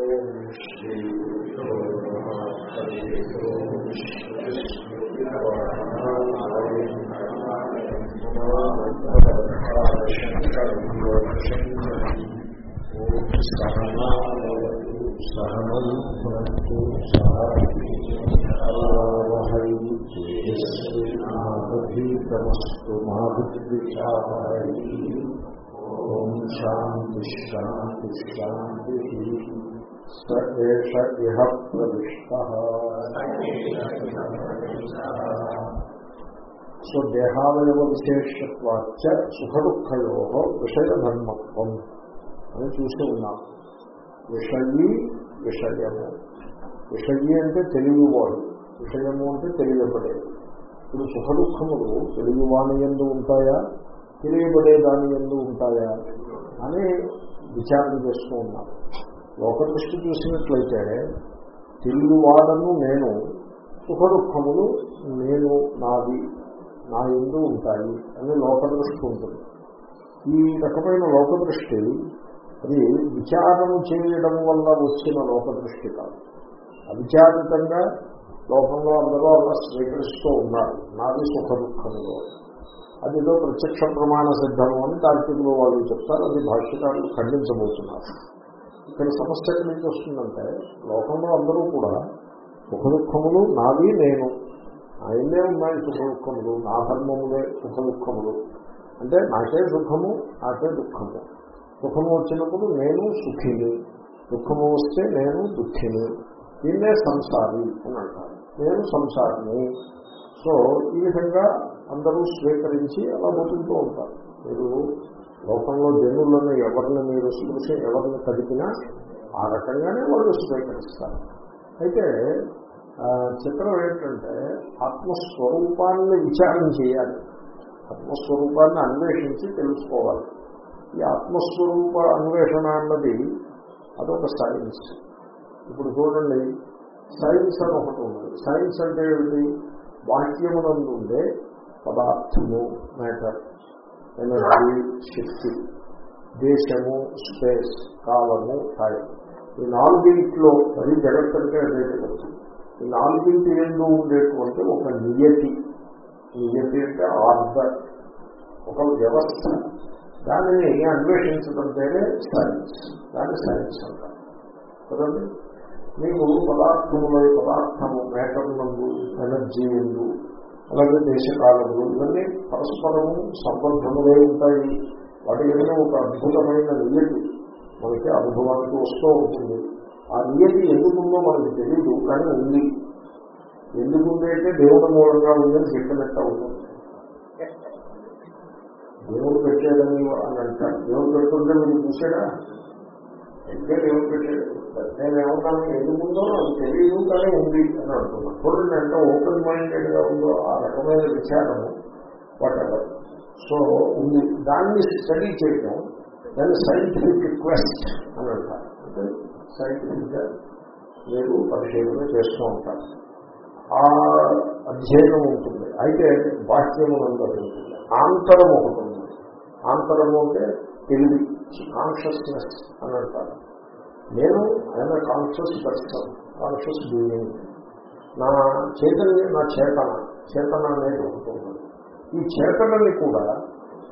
ఓం శ్రీ సహనూ సహవీతమస్తు మా విద్విషాయ ఓం శాంతి శాంతి శాంతి ఇహ ప్రవిష్ట సో దేహావయవ విశేషత్వాచ సుఖదుఖయో విషయధర్మత్వం అని చూసి ఉన్నాం। విషయీ విషయము। విషయీ అంటే తెలియవాడు। విషయము అంటే తెలియబడేది ఇప్పుడు సుఖ దుఃఖములు తెలియవాణి ఎందు ఉంటాయా? తెలియబడే దాని ఎందు ఉంటాయా? అని విచారణ చేస్తూ ఉన్నాను లోక దృష్టి చూసినట్లయితే తెలుగువాడను నేను సుఖ దుఃఖములు నేను నాది నా ఎందు ఉంటాయి అని లోక దృష్టి ఉంటుంది. ఈ రకమైన లోక దృష్టి అది విచారం చేయడం వల్ల వచ్చిన లోక దృష్టి కాదు. అవిచారితంగా లోకంలో అందరూ అలా స్వీకరిస్తూ ఉన్నారు. నాది సుఖ దుఃఖములు అదిలో ప్రత్యక్ష ప్రమాణ సిద్ధము అని కార్తీకులు వాళ్ళు చెప్తారు. అది భాష్యకారులు ఖండించబోతున్నారు. ఇక్కడ సమస్య ఎక్కడి నుంచి వస్తుందంటే లోకంలో అందరూ కూడా సుఖ దుఃఖములు నాది నేను ఆయనే ఉన్నాయి సుఖ దుఃఖములు నా ధర్మములే సుఖ దుఃఖములు అంటే నాకే సుఖము నాకే దుఃఖము. సుఖము వచ్చినప్పుడు నేను సుఖిని దుఃఖము వస్తే నేను దుఃఖిని. దీన్నే సంసారి అని అంటారు. నేను సంసారిని. సో ఈ విధంగా అందరూ స్వీకరించి అలా బతుకుతూ ఉంటారు. మీరు లోకంలో జనులను ఎవరిని మీరు స్పృశ ఎవరిని కదిపినా ఆ రకంగానే వాళ్ళు స్వీకరిస్తారు. అయితే చిత్రం ఏంటంటే ఆత్మస్వరూపాన్ని విచారం చేయాలి. ఆత్మస్వరూపాన్ని అన్వేషించి తెలుసుకోవాలి. ఈ ఆత్మస్వరూప అన్వేషణ అన్నది అదొక సైన్స్. ఇప్పుడు చూడండి సైన్స్ అని ఒకటి ఉంది. సైన్స్ అంటే ఏమిటి? వాక్యమునందు ఉండే పదార్థము మ్యాటర్. ఎనర్జీ శక్తి. దేశము స్పేస్ కాలము టైం ఈ నాలుగింట్లో అది జగత్తంటే అదే జగత్తు ఈ నాలుగింటి ఎందు ఉండేటువంటి ఒక నియతి. నియతి అంటే ఆర్డర్. ఒక వ్యవస్థ. దానిని అన్వేషించడం పేరే సైన్స్. దాన్ని సైన్స్ అంటారు. కదండి? మీకు పదార్థముల పదార్థము మేటర్ నందు ఎనర్జీ ఎందు అలాగే దేశకాలములు ఇవన్నీ పరస్పరము సంబంధములే ఉంటాయి. వాటి ఏదైనా ఒక అద్భుతమైన నియతి మనకి అనుభవానికి వస్తూ ఉంటుంది. ఆ నియతి ఎందుకుందో మనకి తెలియదు కానీ ఉంది. ఎందుకుంది అంటే దేవుడు మూలంగా ఉందని చెప్పినట్టు అవుతుంది. దేవుడు పెట్టేదని అని అంటారు. దేవుడు పెడుతుంటే మీరు చూసారా అయితే దేవుడు పెట్టాడు. నేనేమంటాను? ఏమన్నాను ఎందుకుందో అది తెలియదు కానీ ఉంది అని అంటున్నాను చూడండి అంటే ఓపెన్ మైండెడ్గా ఉందో ఆ రకమైన విచారము వాటెవర్ సో ఉంది. దాన్ని స్టడీ చేయడం దాన్ని సైంటిఫిక్ రిక్వెస్ట్ అని అంటారు. అంటే సైంటిఫిక్గా మీరు పరిశీలన చేస్తూ ఉంటారు. ఆ అధ్యయనం ఉంటుంది. అయితే బాహ్యము ఉంటుంది. ఆంతరం ఒకటి ఉంది. ఆంతరము అంటే తెలివి కాన్షియస్నెస్ అని అంటారు. నేను ఆయన కాన్షియస్ పర్సన్ కాన్షియస్ బీయింగ్ నా చైతన్య నా చేతన చేతన అనేది ఒకటి ఈ చేతనని కూడా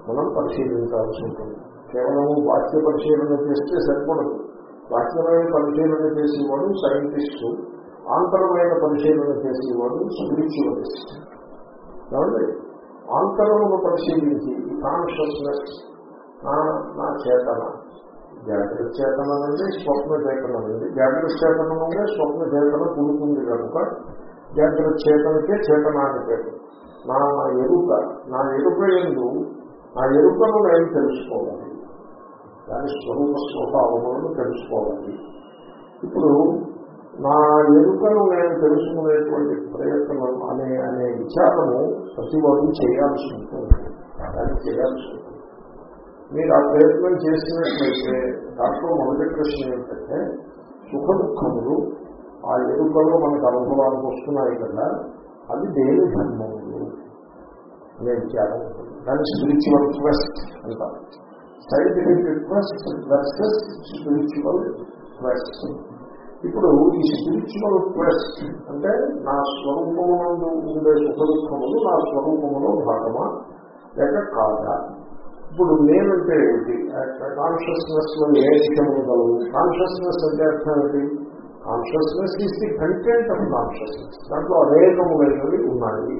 మనం పరిశీలించాల్సి ఉంటుంది. కేవలం వాక్య పరిశీలన చేస్తే సరిపడదు. వాక్యమైన పరిశీలన చేసేవాడు సైంటిస్టు ఆంతరమైన పరిశీలన చేసేవాడు స్పిరిచువలిస్ట్ కాబట్టి ఆంతరమును పరిశీలించి ఈ కాన్షియస్నెస్ నా చేతన జాగ్రత్త చేతనం అంటే స్వప్న చేతనం అనేది జాగ్రత్త చేతనం అంటే స్వప్న చేతన పుడుతుంది కనుక జాగ్రత్త చేతనకే చేతన పేరు నా ఎరుక నా ఎరుక ఎందు నా ఎరుకను నేను తెలుసుకోవాలి. దాని స్వరూప స్వభావములను తెలుసుకోవాలి. ఇప్పుడు నా ఎరుకను నేను తెలుసుకునేటువంటి ప్రయత్నం అనే అనే విచారము ప్రతి వాళ్ళు చేయాల్సి ఉంటుంది. దాన్ని చేయాల్సి ఉంటుంది. మీరు ఆ ప్రయత్నం చేసినట్లయితే దాంట్లో మొదటి ప్రశ్న ఏంటంటే సుఖ దుఃఖములు ఆ ఎరుకల్లో మనకు అనుభవానికి వస్తున్నాయి కదా అది దేని ధర్మములు? అనే విచారం దాన్ని స్పిరిచువల్ క్వెస్ట్ అంటారు scientific request versus spiritual quest ఇప్పుడు ఈ స్పిరిచువల్ క్వెస్ట్ అంటే నా స్వరూపమునందు ఉండే సుఖ దుఃఖములు నా స్వరూపములో భాగమా? లేక కాదా? ఇప్పుడు నేనంటే ఏంటి కాన్షియస్నెస్లో ఏ విషయములు కలవు? కాన్షియస్నెస్ అంటే అర్థం ఏంటి consciousness is the content of consciousness దాంట్లో అనేకములైనవి ఉన్నాయి.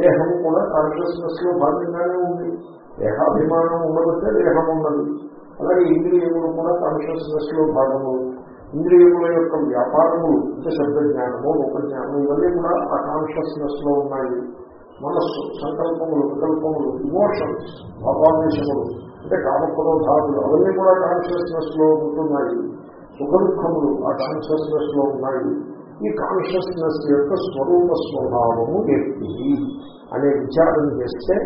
దేహం కూడా కాన్షియస్నెస్లో భాగంగానే ఉంది. దేహాభిమానం ఉండబట్టే దేహం ఉన్నది. అలాగే ఇంద్రియములు కూడా కాన్షియస్నెస్లో భాగము. ఇంద్రియముల యొక్క వ్యాపారములు అంటే శబ్ద జ్ఞానము రూపజ్ఞానము ఇవన్నీ కూడా ఆ కాన్షియస్నెస్లో ఉన్నాయి. మనస్సు సంకల్పములు వికల్పములు ఇమోషన్స్ భావావేశములు అంటే కామక్రోధాదులు అవన్నీ కూడా కాన్షియస్నెస్లో ఉంటున్నాయి. సుఖ దుఃఖములు ఆ కాన్షియస్నెస్లో ఉన్నాయి. ఈ కాన్షియస్నెస్ యొక్క స్వరూప స్వభావము వ్యక్తి అనే విచారం చేస్తే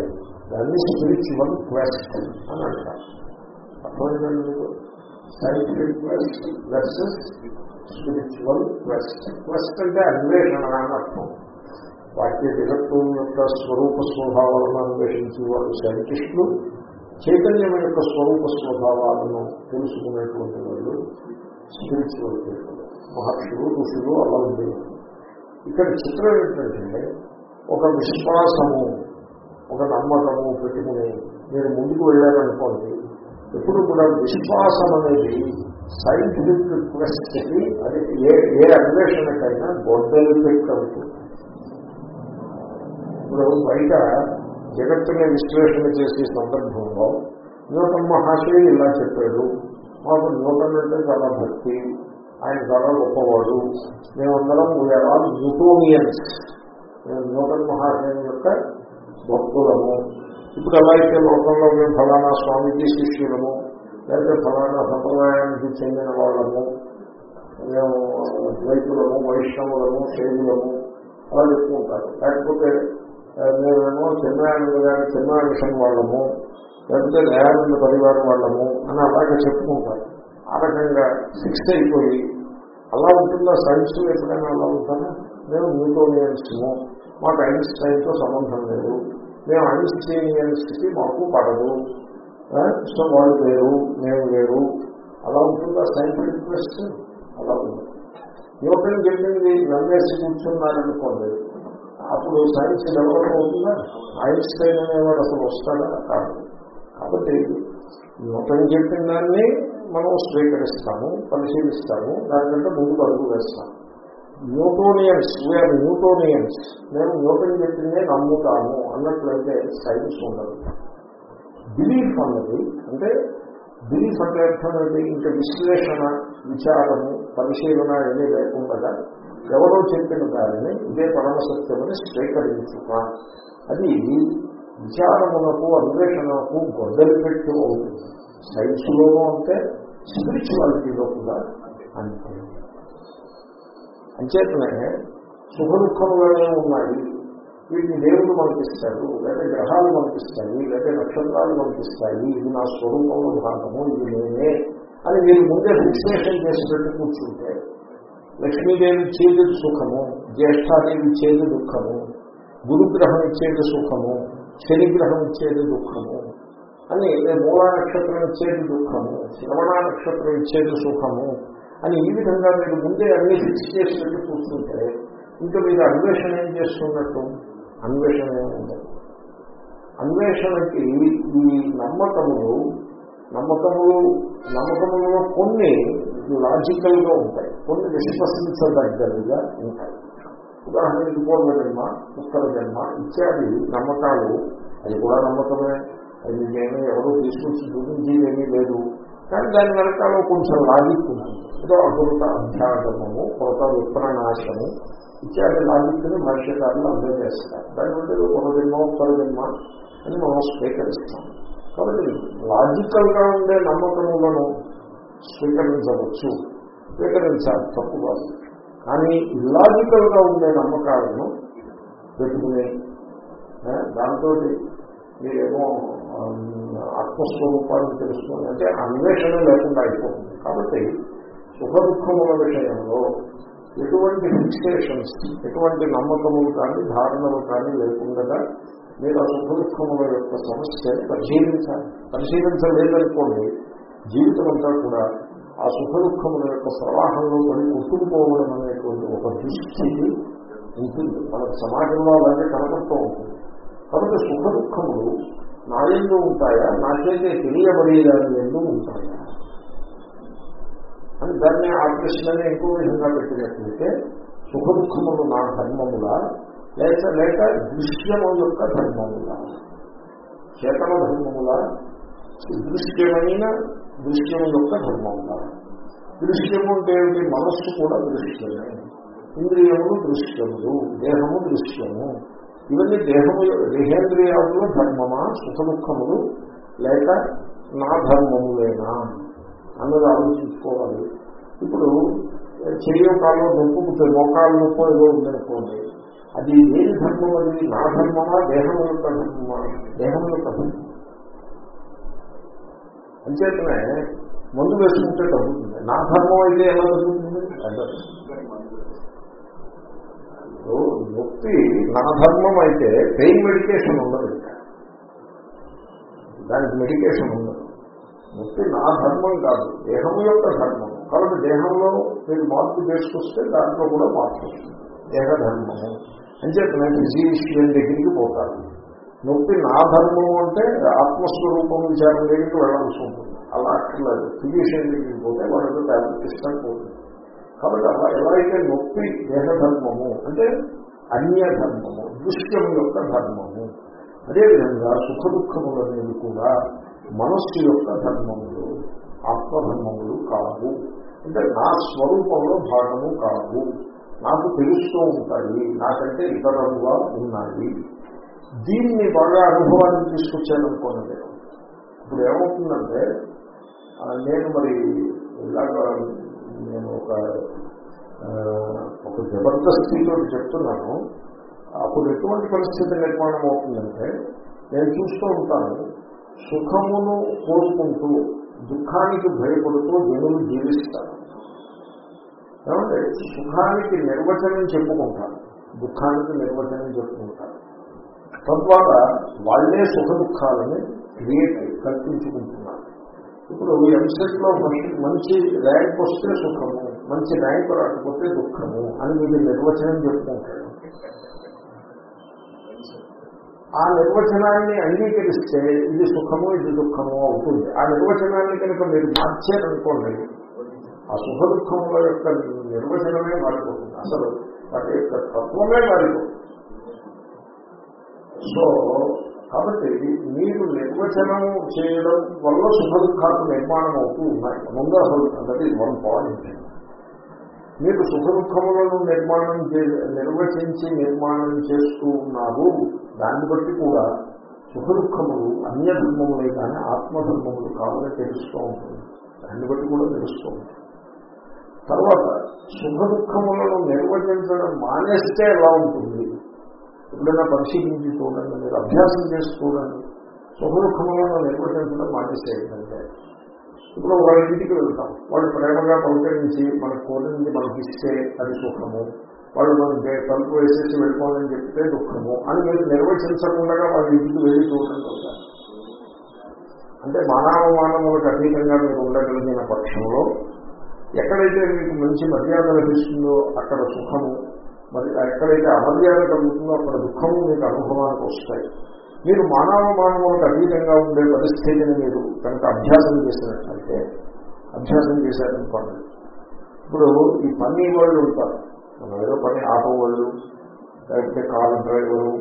దాన్ని స్పిరిచువల్ క్వెస్ట్ అని అంటారు. అర్థమైందండి scientific quest versus spiritual quest quest అంటే అన్వేషణ అని అర్థం. వాక్య జగత్వం యొక్క స్వరూప స్వభావాలను అన్వేషించే వాళ్ళు సైంటిస్టులు చైతన్యం యొక్క స్వరూప స్వభావాలను తెలుసుకునేటువంటి వాళ్ళు స్పిరిచువల్ మహర్షులు ఋషులు అలా ఉండేవారు. ఇక్కడ చిత్రం ఏంటంటే ఒక విశ్వాసము ఒక నమ్మకము పెట్టుకుని మీరు ముందుకు వెళ్ళారనుకోండి ఎప్పుడు కూడా విశ్వాసం అనేది సైంటిఫిక్ క్వశ్చన్ అది ఏ ఏ అన్వేషణకైనా గొడ్డలు పెట్టి అవుతుంది ఇప్పుడు బయట జగత్తుని విశ్లేషణ చేసే సందర్భంలో న్యూటన్ మహాశయ ఇలా చెప్పాడు. మాకు న్యూటన్ అంటే చాలా భక్తి. ఆయన చాలా గొప్పవాడు. మేమందరం వీఆర్ ఆల్ న్యూటోనియన్స్ మేము న్యూటన్ మహాశయం యొక్క భక్తులము. ఇప్పుడు ఎలా అయితే లోకంలో మేము ఫలానా స్వామికి శిష్యులము లేకపోతే ఫలానా సంప్రదాయానికి చెందిన వాళ్ళము మేము ద్వైతులము వైష్ణవులము శైవులము అలా చెప్పుకుంటారు లేకపోతే మేమేమో చిన్నానంద గారి చిన్న మిషన్ వాళ్ళము లేకపోతే దయానంద పరివారం వాళ్ళము అని అలాగే చెప్పుకుంటారు. ఆ రకంగా ఫిక్స్ అయిపోయి అలా ఉంటుందా? సైన్స్ ఎప్పుడైనా అలా ఉంటారా మేము న్యూటోనియన్స్ము మాకు ఐన్స్టైన్తో సంబంధం లేదు. మేము ఐన్స్టైనియన్స్కి మాకు పడదు. సో వాళ్ళు వేరు మేము వేరు. అలా ఉంటుందా సైంటిఫిక్ క్వశ్చన్? అలా ఉంది. యువకులు చెప్పింది నమ్మేసి కూర్చున్నారనుకోండి అప్పుడు సైన్స్ డెవలప్ అవుతుందా ఐన్స్టైన్ అనేవాడు అసలు వస్తాడా? కాదు. కాబట్టి న్యూటన్ చెప్పిన దాన్ని మనం స్వీకరిస్తాము పరిశీలిస్తాము దానికంటే ముందుకు అడుగు వేస్తాము న్యూటోనియన్స్ వీఆర్ న్యూటోనియన్స్. మేము న్యూటన్ చెప్పిందే నమ్ముతాము అన్నట్లయితే సైన్స్ ఉండదు. బిలీఫ్ అన్నది అంటే బిలీఫ్ అంటే అర్థం ఏంటి? ఇంకా విశ్లేషణ విచారము పరిశీలన ఏమీ లేకుండా ఎవరో చెప్పిన దానిని ఇదే పరమసత్యమని స్వీకరించుక. అది విచారములకు అన్వేషణకు గొడ్డలి పెట్టి అవుతుంది. సైన్స్లోనూ అంటే స్పిరిచువాలిటీలో కూడా అంతే అంచేతనే సుఖ దుఃఖములనే ఉన్నాయి. వీటిని దేవుడు మనకిస్తాడు లేదా గ్రహాలు మనకిస్తాయి లేదా నక్షత్రాలు మనకిస్తాయి ఇది నా స్వరూపంలో భాగము ఇది నేనే అని మీరు ముందే విశ్లేషణ చేసి పెట్టి కూర్చుంటే లక్ష్మీదేవి ఇచ్చేది సుఖము జ్యేష్ఠాదేవి ఇచ్చేది దుఃఖము గురుగ్రహం ఇచ్చేది సుఖము శనిగ్రహం ఇచ్చేది దుఃఖము అని మూలా నక్షత్రం ఇచ్చేది దుఃఖము శ్రవణ నక్షత్రం ఇచ్చేది సుఖము అని ఈ విధంగా మీరు ముందే అన్ని ఫిక్స్ చేసి పెట్టి కూర్చుంటే ఇంకా మీరు అన్వేషణ ఏం చేస్తున్నట్టు? అన్వేషణ ఏమి ఉండదు. అన్వేషణకి ఈ నమ్మకములు నమ్మకములు నమ్మకములలో కొన్ని లాజికల్గా ఉంటాయి. కొన్ని విశ్వసించదగ్గదిగా ఉంటాయి. ఉదాహరణకి పూర్వ జన్మ ఉత్తర జన్మ ఇత్యాది నమ్మకాలు. అది కూడా నమ్మకమే. అది నేను ఎవరూ తీసుకొచ్చి చూపించేదేమీ లేదు. కానీ దాని వెనకాల కొంచెం లాజిక్ ఉంది. ఏదో అకృత అధ్యాగమము కొరత విప్రనాశము ఇత్యాది లాజిక్ని భాష్యకారులు అందజేస్తారు దాని బట్టి పూర్వజన్మ ఉత్తర జన్మ అని మనం స్వీకరిస్తాం. కాబట్టి లాజికల్గా ఉండే నమ్మకములను స్వీకరించవచ్చు. స్వీకరించాలి తప్పు కాదు. కానీ ఇల్లాజికల్గా ఉండే నమ్మకాలను పెట్టుకుని దాంతో మీరేమో ఆత్మస్వరూపాన్ని తెలుసుకుని అంటే అన్వేషణ లేకుండా అయిపోతుంది. కాబట్టి సుఖ దుఃఖముల విషయంలో ఎటువంటి ఫిక్సేషన్స్ ఎటువంటి నమ్మకములు కానీ ధారణలు కానీ లేకుండా మీరు ఆ సుఖ దుఃఖముల యొక్క సమస్యని పరిశీలించాలి. పరిశీలించలేదనుకోండి జీవితం అంతా కూడా ఆ సుఖ దుఃఖముల యొక్క ప్రవాహంలో పడి కొట్టుకుపోవడం అనేటువంటి ఒక దృష్టి ఉంటుంది. మనకు సమాజంలో అలాగే కనపడుతూ ఉంటుంది. కాబట్టి సుఖ దుఃఖములు నా ఎందు ఉంటాయా? నాకైతే తెలియబడేదాని ఎందు ఉంటాయా? అని దాన్ని ఆ ప్రశ్నని ఎక్కువ విధంగా పెట్టినట్లయితే సుఖ దుఃఖములు నా ధర్మములా? లేక లేక దృశ్యము యొక్క ధర్మముల. చేతన ధర్మముల దృశ్యమైన దృశ్యము యొక్క ధర్మముల. దృశ్యము అంటే ఏమిటి? మనస్సు కూడా దృశ్యమే. ఇంద్రియములు దృశ్యములు దేహము దృశ్యము. ఇవన్నీ దేహము దేహేంద్రియాలలో ధర్మమా సుఖ దుఃఖములు లేక నా ధర్మములేనా? అన్నది ఆలోచించుకోవాలి. ఇప్పుడు చెయ్య కాలం నొప్పుకుంటే మోకాలు నొప్పి ఏదో ఉందనుకోండి అది ఏది ధర్మం అది? నా ధర్మమా? దేహం యొక్క ధర్మమా? దేహం యొక్క ధర్మం. అంచేతనే మందు వేసుకుంటే తగ్గుతుంది. నా ధర్మం అయితే ఎలా తగ్గుతుంది? నొప్పి నా ధర్మం అయితే పెయిన్ మెడికేషన్ ఉండదు ఇంకా. దానికి మెడికేషన్ ఉండదు. నొప్పి నా ధర్మం కాదు దేహం యొక్క ధర్మం. కాబట్టి దేహంలో మీరు మార్పు చేసుకొస్తే దాంట్లో కూడా మార్పు వస్తుంది. దేహ ధర్మము అంచేతనే ఫిజీషియన్ దగ్గరికి పోతారు నొప్పి నా ధర్మం అంటే ఆత్మస్వరూపం విచారం దగ్గరికి వెళ్ళాల్సి ఉంటుంది. అలా అక్కర్లేదు ఫిజీషియన్ దగ్గరికి పోతే వాళ్ళకి టాబ్లెట్ ఇస్తాను పోతుంది. కాబట్టి అలా ఎలా అయితే నొప్పి దేహధర్మము అంటే అన్య ధర్మము దృశ్యం యొక్క ధర్మము అదేవిధంగా సుఖ దుఃఖములు కూడా మనస్సు యొక్క ధర్మములు ఆత్మధర్మములు కావు. అంటే నా స్వరూపంలో భాగము కావు. నాకు తెలుస్తూ ఉంటాయి. నాకంటే ఇతరముగా ఉన్నాయి. దీన్ని బాగా అనుభవాన్ని తీసుకొచ్చాననుకోండి నేను. ఇప్పుడు ఏమవుతుందంటే నేను మరి ఇలాగ నేను ఒక ఒక జబర్దస్తితో చెప్తున్నాను. అప్పుడు ఎటువంటి పరిస్థితి నిర్మాణం అవుతుందంటే నేను చూస్తూ ఉంటాను. సుఖమును కోరుకుంటూ దుఃఖానికి భయపడుతూ జనులు జీవిస్తారు. ఏమంటే సుఖానికి నిర్వచనం చెప్పుకుంటారు. దుఃఖానికి నిర్వచనం చెప్పుకుంటారు. తద్వారా వాళ్ళే సుఖ దుఃఖాలని క్రియేట్ కల్పించుకుంటున్నారు. ఇప్పుడు ఎంసెట్లో మంచి ర్యాంక్ వస్తే సుఖము మంచి ర్యాంక్ రాకపోతే దుఃఖము అని మీరు నిర్వచనం చెప్పుకుంటారు. ఆ నిర్వచనాన్ని అంగీకరిస్తే ఇది సుఖము ఇది దుఃఖము అవుతుంది. ఆ నిర్వచనాన్ని కనుక మీరు మార్చారనుకోండి ఆ సుఖ దుఃఖముల యొక్క నిర్వచనమే మారిపోతుంది. అసలు వాటి యొక్క తత్వమే మారిపోతుంది. సో కాబట్టి మీరు నిర్వచనం చేయడం వల్ల సుఖ దుఃఖాలు నిర్మాణం అవుతూ ఉన్నాయి. ముందు అసలు అన్నది వన్ పాయింట్ మీరు సుఖ దుఃఖములను నిర్మాణం నిర్వచించి నిర్మాణం చేస్తూ ఉన్నారు. దాన్ని బట్టి కూడా సుఖ దుఃఖములు అన్య ధర్మములే కానీ ఆత్మధర్మములు కావాలని తెలుస్తూ ఉంటుంది. దాన్ని బట్టి కూడా తెలుస్తూ ఉంటుంది. తర్వాత సుఖ దుఃఖములను నిర్వచించడం మానేస్తే ఎలా ఉంటుంది? ఎప్పుడైనా పరిశీలించి చూడండి మీరు అభ్యాసం చేసి చూడండి. సుఖ దుఃఖములను నిర్వచించడం మానేసేటంటే ఇప్పుడు వాళ్ళ ఇంటికి వెళ్తాం. వాళ్ళు ప్రేమగా పలకరించి మన కోరిని మనకి ఇస్తే అది సుఖము. వాళ్ళు మనకి తలుపు వేసేసి వెళ్ళిపోవాలని చెప్తే దుఃఖము అని మీరు నిర్వచించకుండా వాళ్ళ ఇంటికి వెళ్ళి చూడండి అంటే మానవ మానవులకు అతీతంగా మీరు ఉండగలిగిన పక్షంలో ఎక్కడైతే మీకు మంచి మర్యాద లభిస్తుందో అక్కడ సుఖము మరి ఎక్కడైతే అమర్యాద కలుగుతుందో అక్కడ దుఃఖము మీకు అనుభవానికి వస్తాయి. మీరు మానవ మానవులకు అతీతంగా ఉండే పరిస్థితిని మీరు కనుక అభ్యాసం చేసినట్లయితే అభ్యాసం చేశారనుకోండి. ఇప్పుడు ఈ పని వాళ్ళు ఉంటారు. మనం ఏదో పని ఆటో వాళ్ళు లేకపోతే కారు డ్రైవరు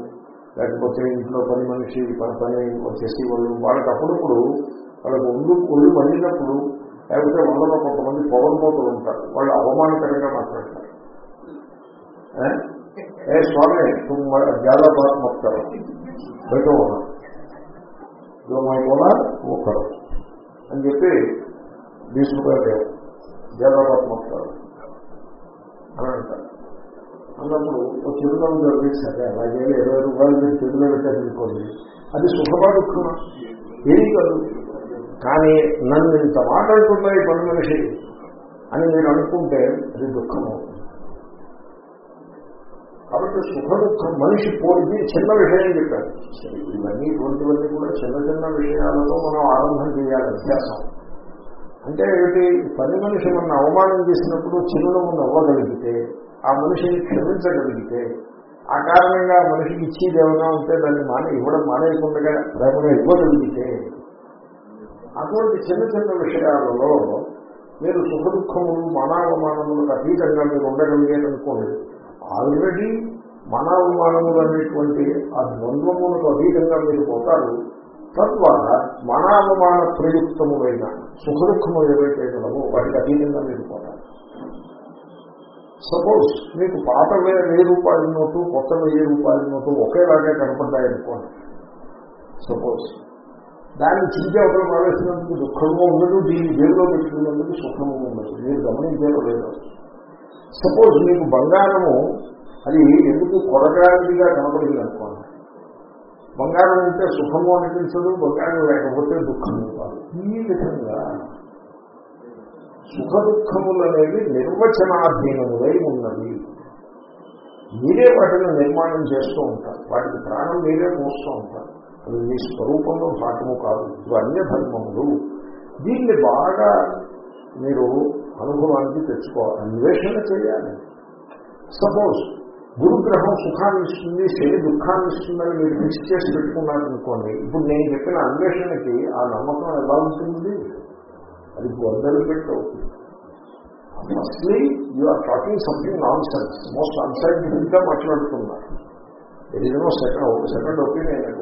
లేకపోతే ఇంట్లో పని మనిషి పని పని చేసే వాళ్ళు వాళ్ళకి అప్పుడప్పుడు వాళ్ళకి ఒళ్ళు ఒళ్ళు పండినప్పుడు లేకపోతే వందలో కొంతమంది పొగలపోతూ ఉంటారు. వాళ్ళు అవమానకరంగా మాట్లాడతారు. ఏ? స్వామి తుమ్మ జ్యాదా మొత్తారు బయట ఉన్నాం ఒకరు అని చెప్పి తీసుకుపోయారు జ్యాదా బాత్ మొత్తారు అని అంటారు. అన్నప్పుడు ఒక చిరునవ్వు జరిగి సరే అలాగే ఇరవై రూపాయలు మీరు చెరువులో పెట్టారనుకోండి. అది సుఖమా ఏం ఏది కాదు. కానీ నన్ను ఇంత మాట్లాడుతున్నాయి పని మనిషి అని మీరు అనుకుంటే అది దుఃఖము కాబట్టి సుఖ దుఃఖం మనిషి పోయి చిన్న విషయం చెప్పారు. ఇవన్నీ ఇటువంటివన్నీ కూడా చిన్న చిన్న విషయాలతో మనం ఆరంభం చేయాలి అభ్యాసం. అంటే ఏమిటి? పని మనిషి మన అవమానం చేసినప్పుడు చిరునవ్వు నవ్వగలిగితే ఆ మనిషిని క్షమించగలిగితే ఆ కారణంగా ఆ మనిషికి ఇచ్చేది ఏమైనా ఉంటే దాన్ని మానే ఇవ్వడం మానేయకుండా ప్రేమగా ఇవ్వగలిగితే అటువంటి చిన్న చిన్న విషయాలలో మీరు సుఖ దుఃఖములు మానవమానములకు అతీతంగా మీరు ఉండగలిగేదనుకోండి ఆల్రెడీ మానవమానములు అనేటువంటి ఆ ద్వంద్వములకు అతీతంగా మీరు పోతారు. తద్వారా మానవమాన ప్రయుక్తములైన సుఖ దుఃఖములు ఏవైతే గలవో వాటికి అతీతంగా మీరు పోతారు. సపోజ్ మీకు పాత వెయ్యి రూపాయల నోటు కొత్త వెయ్యి రూపాయల నోటు ఒకేలాగా కనపడ్డాయనుకోండి. సపోజ్ దాన్ని చించి ఒకరు పారేసినందుకు దుఃఖంగా ఉండదు దీన్ని జైల్లో పెట్టుకున్నందుకు సుఖము ఉండదు. మీరు గమనించారో లేదు. సపోజ్ మీకు బంగారము అది ఎందుకు కొరగానిదిగా కనపడింది అనుకోండి బంగారం ఉంటే సుఖము అనిపించదు బంగారం లేకపోతే దుఃఖం కాదు ఈ విధంగా సుఖ దుఃఖములు అనేవి నిర్వచనాధీనములై ఉన్నది మీరే వాటిని నిర్మాణం చేస్తూ ఉంటారు. వాటికి ప్రాణం మీరే పోస్తూ ఉంటారు. అది మీ స్వరూపంలో భాగము కాదు. ఇవి అన్య ధర్మములు. దీన్ని బాగా మీరు అనుభవానికి తెచ్చుకోవాలి. అన్వేషణ చేయాలి. సపోజ్ గురుగ్రహం సుఖాన్ని ఇస్తుంది శని దుఃఖాన్ని ఇస్తుందని మీరు ఫిక్స్ చేసి పెట్టుకున్నారనుకోండి ఇప్పుడు నేను చెప్పిన అన్వేషణకి ఆ నమ్మకం ఎలా ఉంటుంది? అది గొడ్డలు పెట్టి అవుతుంది firstly are talking something nonsense most అన్సైంటిఫిక్గా మాట్లాడుతున్నారు ఏదో సెకండ్ సెకండ్ ఒపీనియన్ అనుకోండి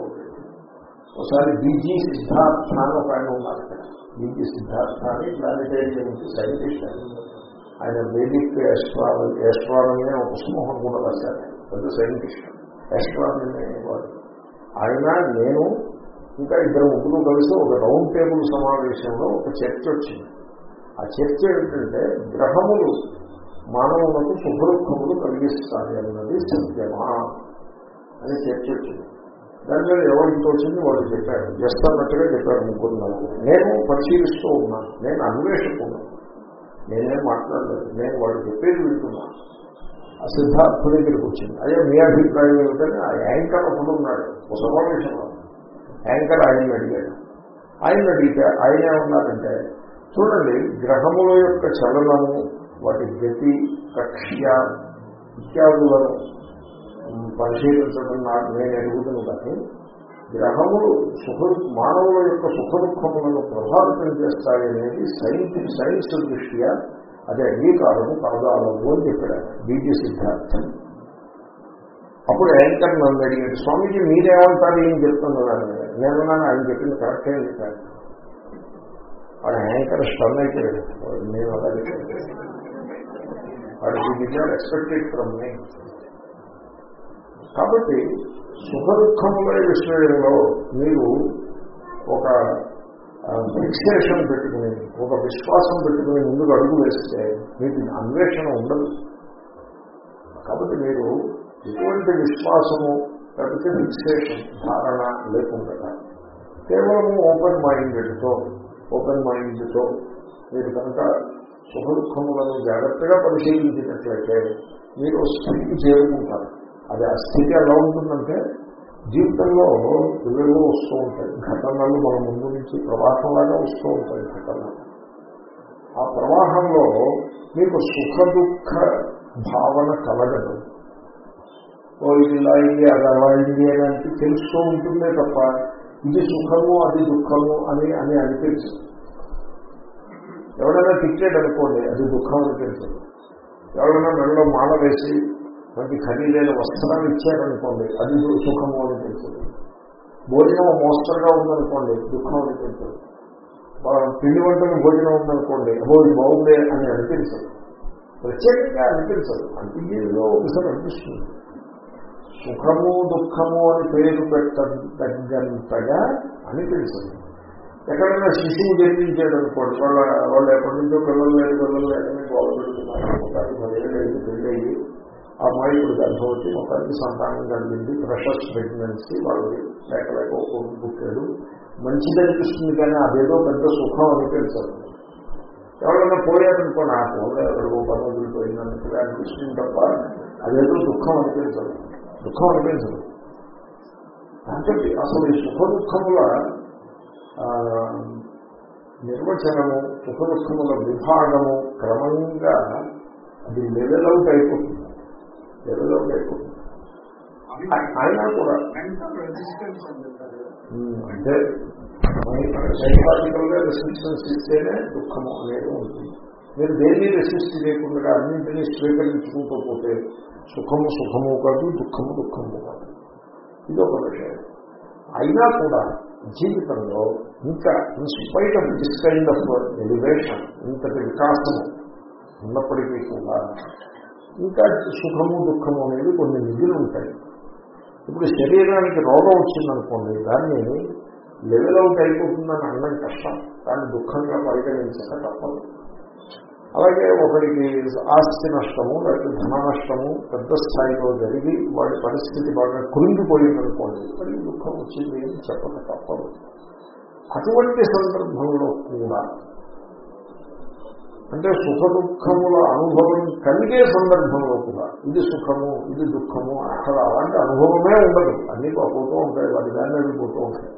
ఒకసారి బీజీ సిద్ధార్థ అని ఒక ఆయన ఉన్నారు ఇక్కడ బీజీ సిద్ధార్థ అని ప్లానిటేరియం సైంటిస్ట్ ఆయన ఆయన వేదిక్ ఎస్ట్రాలజీ ఎస్ట్రాలజీ అనే ఒక పుస్తకం కూడా రాశారు పెద్ద సైంటిస్ట్ ఎస్ట్రాలజీ వాడు ఆయన నేను ఇంకా ఇద్దరు ముగ్గురు కలిసి ఒక రౌండ్ టేబుల్ సమావేశంలో ఒక చర్చ వచ్చింది ఆ చర్చ ఏంటంటే గ్రహములు మానవులకు శుభదుఖములు కలిగిస్తాయి అన్నది సత్యమా అని చర్చ వచ్చింది దాని మీద ఎవరికి తోచింది వాళ్ళు చెప్పారు. జస్ట్ అన్నట్టుగా చెప్పారు ముగ్గురు నలుగురు. నేను పరిశీలిస్తూ ఉన్నాను. నేను అన్వేషకున్నాను నేనేం మాట్లాడలేదు. నేను వాళ్ళు చెప్పేది వింటున్నాను ఆ సిద్ధార్థ దగ్గరికి వచ్చింది. అదే మీ అభిప్రాయం ఏమిటని ఆ యాంకర్ ఒకడు ఉన్నాడు. ఒక సమావేశంలో. యాంకర్ ఆయన అడిగాడు. ఆయన అడిగితే ఆయన ఏమన్నారంటే చూడండి గ్రహముల యొక్క చలనము వాటి గతి కక్ష్య ఇత్యాదులను పరిశీలించడం నాకు నేను ఎరుగుతును కానీ గ్రహములు సుఖ మానవుల యొక్క సుఖ దుఃఖములను ప్రభావితం చేస్తాయనేది సైన్స్ సైన్స్ దృష్ట్యా అది అంగీకారము కాదాలవు అని చెప్పాడు బీజీ సిద్ధార్థం. అప్పుడు యాంకర్ నన్ను అడిగాడు స్వామీజీ మీరేమంటారు ఏం చెప్తున్నారు? నేను ఆయన చెప్పింది కరెక్టే అని చెప్పాను వాడు యాంకర్ స్టన్ అయిపోయాడు. నేను అలాగే వాడు ఎక్స్పెక్టెడ్ ఫ్రమ్ నేను కాబట్టి సుఖ దుఃఖముల విషయంలో మీరు ఒక ఫిక్సేషన్ పెట్టుకుని ఒక విశ్వాసం పెట్టుకుని ముందుకు అడుగు వేస్తే మీకు అన్వేషణ ఉండదు. కాబట్టి మీరు ఎటువంటి విశ్వాసము లేకపోతే ఫిక్సేషన్ ధారణ లేకుండా కేవలము ఓపెన్ మైండెడ్తో ఓపెన్ మైండ్తో మీరు కనుక సుఖ దుఃఖములను జాగ్రత్తగా పరిశీలించినట్లయితే మీరు స్థితికి చేరుకుంటారు. అది ఆ స్థితి ఎలా ఉంటుందంటే జీవితంలో పిల్లలు వస్తూ ఉంటాయి. ఘటనలు మన ముందు నుంచి ప్రవాహంలాగా వస్తూ ఉంటాయి ఘటనలు. ఆ ప్రవాహంలో మీకు సుఖ దుఃఖ భావన కలగదు. ఓ ఇది ఇలా అయింది అది అలా అయింది అని అంటే తెలుస్తూ ఉంటుందే తప్ప ఇది సుఖము అది దుఃఖము అని అని అనిపించదు. ఎవరైనా తిట్టాడు అనుకోండి అది దుఃఖం అనిపించదు. ఎవరైనా మెడలో మాల వేసి మనకి ఖరీదైన వస్త్రాలు ఇచ్చారనుకోండి అది సుఖము అనిపించదు భోజనం మోస్తరుగా ఉందనుకోండి దుఃఖం అనిపించదు పిండి వంటలు భోజనం ఉందనుకోండి అబ్బో ఇది బాగుందే అని అనిపించదు. ప్రత్యేకంగా అనిపించదు. అనిపించేదో ఒకసారి అనిపిస్తుంది. సుఖము దుఃఖము అని పేరు పెట్టగంతగా అనిపించదు. ఎక్కడైనా శిశువు జన్మించాడు అనుకోండి వాళ్ళ వాళ్ళు ఎప్పటి నుంచో పిల్లలు లేదు పిల్లలు లేదని గోడ పెడుతున్నారు మొత్తానికి పెళ్ళి ఆ అమ్మాయి గర్భం వచ్చి మొత్తానికి సంతానం కలిగింది ప్రెషర్స్ ప్రెగ్నెన్సీ వాళ్ళకి లేకలేక లేక పుట్టాడు. మంచిది అనిపిస్తుంది కానీ అదేదో పెద్ద సుఖం అనిపించదు ఎవరైనా పోయారనుకోండి ఆ పోలే ఎవరికో పని వదిలిపోయింది అనిపిస్తుంది తప్ప అదేదో దుఃఖం అనిపించదు దుఃఖం అనిపించదు అంటే అసలు ఈ సుఖ దుఃఖముల నిర్వచనము సుఖ దుఃఖముల విభాగము క్రమంగా అది లెవెల్ అవుట్ అయిపోతుంది. లెవెల్ అవుట్ అయిపోతుంది ఆ- అయినా కూడా. అంటే సైకలాజికల్గా రెసిస్టెన్స్ ఇస్తేనే దుఃఖము అనేది ఉంటుంది. మీరు దేన్ని రెసిస్ట్ చేయకుండా అన్నింటినీ స్వీకరించుకుంటూ పోతే సుఖము సుఖము కాదు దుఃఖము దుఃఖము కాదు. ఇది ఒక విషయం. అయినా కూడా జీవితంలో ఇంకా in spite of this kind of elevation ఇంతటి వికాసము ఉన్నప్పటికీ కూడా ఇంకా సుఖము దుఃఖము అనేవి కొన్ని మిగిలి ఉంటాయి. ఇప్పుడు శరీరానికి రోగం వచ్చిందనుకోండి దాన్ని లెవెల్ అవుట్ అయిపోతుందని అనడం కష్టం. దాన్ని దుఃఖంగా పరిగణించక తప్పదు. అలాగే ఒకరికి ఆస్తి నష్టము లేకపోతే ధన నష్టము పెద్ద స్థాయిలో జరిగి వాడి పరిస్థితి బాగా కృంగిపోయిందనుకోండి మరి దుఃఖం వచ్చింది అని చెప్పక తప్పదు. అటువంటి సందర్భంలో కూడా అంటే సుఖ దుఃఖముల అనుభవం కలిగే సందర్భంలో కూడా ఇది సుఖము ఇది దుఃఖము అక్కడ అలాంటి అనుభవమే ఉండదు. అన్ని పోతూ ఉంటాయి వాటి దాన్ని వెళ్ళిపోతూ ఉంటాయి.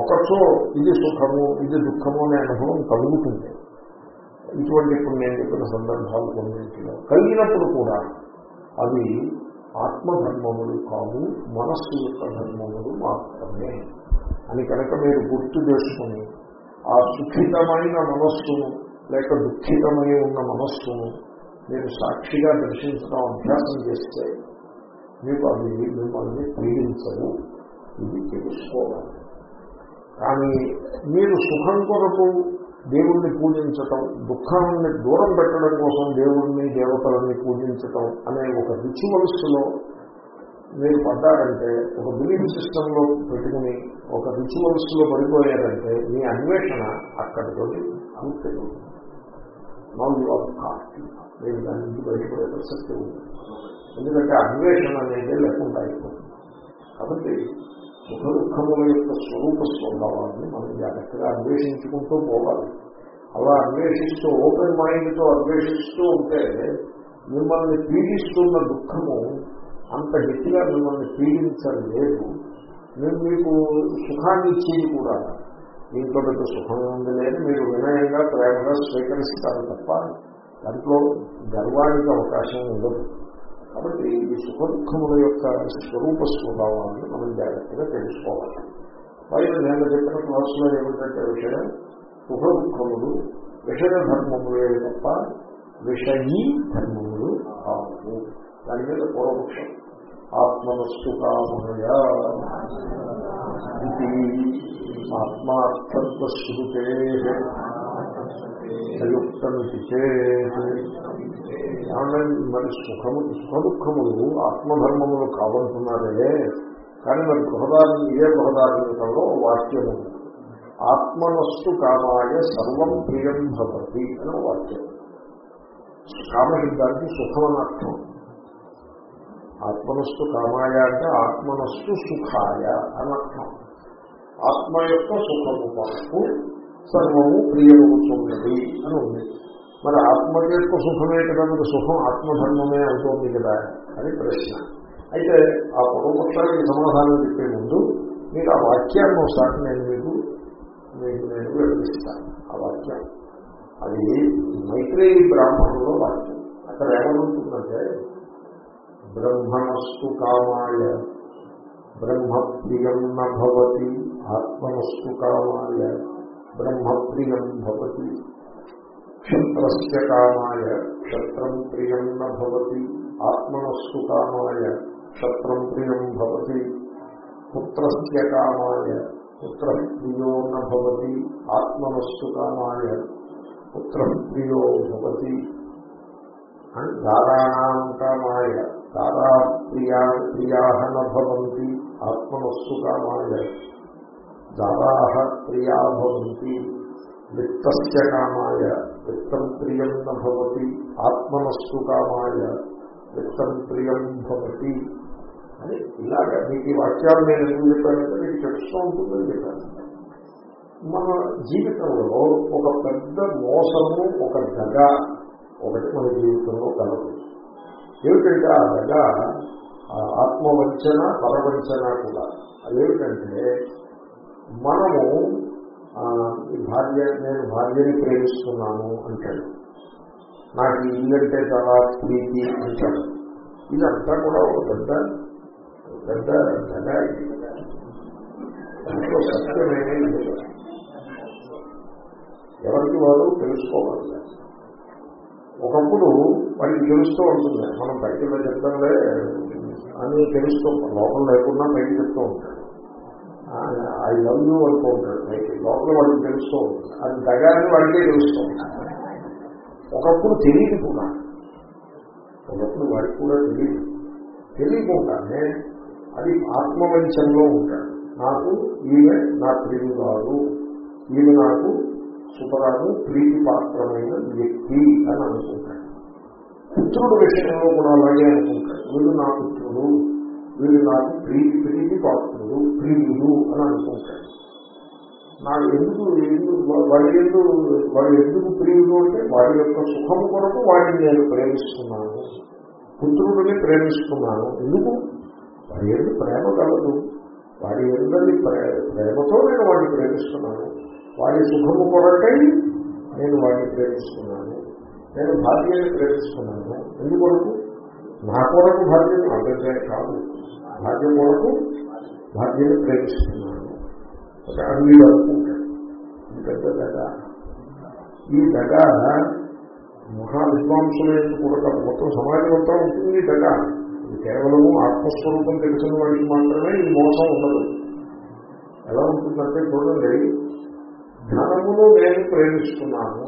ఒకచో ఇది సుఖము ఇది దుఃఖము అనే అనుభవం కలుగుతుంది ఇటువంటి ఇప్పుడు నేను చెప్పిన సందర్భాలు కొన్నింటిలో. కలిగినప్పుడు కూడా అవి ఆత్మధర్మములు కావు మనస్సు యొక్క ధర్మములు మాత్రమే అని కనుక మీరు గుర్తు చేసుకుని ఆ సుఖితమైన మనస్సును లేక దుఃఖితమై ఉన్న మనస్సును మీరు సాక్షిగా దర్శించడం అభ్యాసం చేస్తే మీకు అవి మిమ్మల్ని పీడించదు ఇది తెలుసుకోవాలి. కానీ మీరు సుఖం కొరకు దేవుణ్ణి పూజించటం దుఃఖాన్ని దూరం పెట్టడం కోసం దేవుణ్ణి దేవతలని పూజించటం అనే ఒక రిచువల్స్లో మీరు పడ్డారంటే ఒక బిలీఫ్ సిస్టంలో పెట్టుకుని ఒక రిచువల్స్లో పడిపోయారంటే మీ అన్వేషణ అక్కడితోటి అంతేది మీరు దాని నుంచి బయటపడే ప్రసక్తి ఉంది ఎందుకంటే అన్వేషణ అనేది లేకుండా అయిపోతుంది. కాబట్టి సుఖ దుఃఖముల యొక్క స్వరూప స్వభావాన్ని మనం జాగ్రత్తగా అన్వేషించుకుంటూ పోవాలి. అలా అన్వేషిస్తూ ఓపెన్ మైండ్తో అన్వేషిస్తూ ఉంటే మిమ్మల్ని పీడిస్తున్న దుఃఖము అంత గట్టిగా మిమ్మల్ని పీడించలేదు. మేము మీకు సుఖాన్ని ఇచ్చేది కూడా దీంట్లో పెద్ద సుఖం ఉంది లేదు. మీరు వినయంగా ప్రేమగా స్వీకరిస్తారు తప్ప దాంట్లో గర్వానికి అవకాశం ఉండదు. కాబట్టి ఈ సుఖ దుఃఖముల యొక్క స్వరూప స్వభావాన్ని మనం జాగ్రత్తగా తెలుసుకోవాలి. మరియు నేను చెప్పిన క్లాసులో ఏమిటంటే విషయం? సుఖ దుఃఖములు విషయ ధర్మములే తప్ప విషయీ ధర్మములు కావు. దాని మీద పూర్వపక్షం. ఆత్మనస్సు కామయ ఆత్మార్థత్వశ్రుతే ప్రయుక్తమితి చేత్ మరి సుఖము సుఖదుఖములు ఆత్మధర్మములు కావంటున్నారే కానీ మరి బృహదారి ఇదే బృహదారణ్యంలో వాక్యము ఆత్మనస్సు కామాయ సర్వం ప్రియం భవతి అని వాక్యం. కామహితానికి సుఖం అర్థం. ఆత్మనస్సు కామాయ అంటే ఆత్మనస్సు సుఖాయ అనర్థం ఆత్మ యొక్క సుఖరూపాలకు సర్వము ప్రియమవుతున్నది అని ఉంది. మరి ఆత్మ యొక్క సుఖమే కదా మీకు సుఖం ఆత్మధర్మమే అవుతోంది కదా అని ప్రశ్న. అయితే ఆ పూర్వపక్షానికి సమాధానం చెప్పే ముందు మీరు ఆ వాక్యాన్ని ఒకసారి నేను మీకు మీకు నేను వివరిస్తాను. ఆ వాక్యం. అది మైత్రేయి బ్రాహ్మణంలో వాక్యం. అక్కడ ఏమనుకుంటుందంటే బ్రహ్మణస్సు కామాయ బ్రహ్మప్రియం నభవతి. ఆత్మనస్సు కామాయ బ్రహ్మప్రియం భవతి క్షత్రస్య కామాయ క్షత్రం ప్రియం నభవతి ఆత్మనస్సు కామాయ క్షత్రం ప్రియం భవతి పుత్రస్య కామాయ పుత్ర ప్రియో నభవతి ఆత్మనస్సు కామాయ పుత్ర ప్రియో భవతి దారాణం కామాయ దారా ప్రియా ప్రియా నభవంతి ఆత్మనస్సు కామాయ దారా ప్రియా భవంతి విత్తస్య కామాయ విత్తం ప్రియం నభవతి ఆత్మనస్సు కామాయ విత్తం ప్రియం భవతి అని ఇలాగ మీకు ఈ వాక్యాలు నేను ఎందుకు చెప్పానంటే మీకు తెలుస్తూ ఉంటుందని చెప్పాను మన జీవితంలో ఒక పెద్ద మోసము ఒక దగ ఒకటి మన జీవితంలో కలదు ఏమిటంటే ఆ దగ ఆ ఆత్మవంచన పరవంచన కూడా అదేమిటంటే మనము ఈ భార్య నేను భార్యని ప్రేమిస్తున్నాను అంటాడు. నాకు ఇల్లంటే చాలా ప్రీతి అంటాడు. ఇదంతా కూడా ఒక పెద్ద పెద్ద పెద్ద దాంట్లో సత్యమేమీ లేదు. ఎవరికి వారు తెలుసుకోవాలి. ఒకప్పుడు వాడికి తెలుస్తూ ఉంటుంది. మనం బయట చెప్తాంలే అని తెలుస్తూ లోపల లేకుండా బయట చెప్తూ ఉంటాం ఐ లవ్ యూ అనుకో ఉంటాడు లోపల వాడికి తెలుస్తూ ఉంటుంది అది దగాన్ని వాడికే తెలుస్తూ ఉంటుంది ఒకప్పుడు తెలియదు కూడా. ఒకప్పుడు వాడికి కూడా తెలియదు. తెలియకుండానే అది ఆత్మవంచంలో ఉంటాడు నాకు ఈమె నా ప్రియురాలు. ఈమె నాకు సుతరాము ప్రీతి పాత్రమైన వ్యక్తి అని అనుకుంటాడు. పుత్రుడు విషయంలో కూడా అలాగే అనుకుంటాడు. వీడు నా పుత్రుడు. వీళ్ళు నాకు ప్రీతి ప్రీతి పాత్రుడు ప్రియుడు అని అనుకుంటాడు నాకు ఎందుకు ఎందుకు వాడి ఎందుకు వాడు ఎందుకు ప్రియుడు అంటే వాడి యొక్క సుఖం కొరకు వాడిని నేను ప్రేమిస్తున్నాను. పుత్రుడిని ప్రేమిస్తున్నాను. ఎందుకు? వాడి ఎందుకు ప్రేమ కలదు. వాడి ఎందుకు ప్రేమతో నేను వాడిని ప్రేమిస్తున్నాను. వాడి సుఖము కొరకై నేను వాడిని ప్రేమిస్తున్నాను. నేను భార్యని ప్రేమిస్తున్నాను. ఎందుకొరకు? నా కొరకు భార్యను అదే కాదు భార్య కొరకు భాగ్యం ప్రేమిస్తున్నాను ఒక వీడు అనుకుంటాడు ఇది పెద్ద దగ. ఈ దగ మహా విద్వాంసులు కూడా మొత్తం సమాజం అంతా ఉంటుంది ఈ దగ. ఇది కేవలము ఆత్మస్వరూపం తెలిసిన వాడికి మాత్రమే ఈ మోసం ఉండదు. ఎలా ఉంటుందంటే చూడండి ధనమును నేను ప్రేమిస్తున్నాను.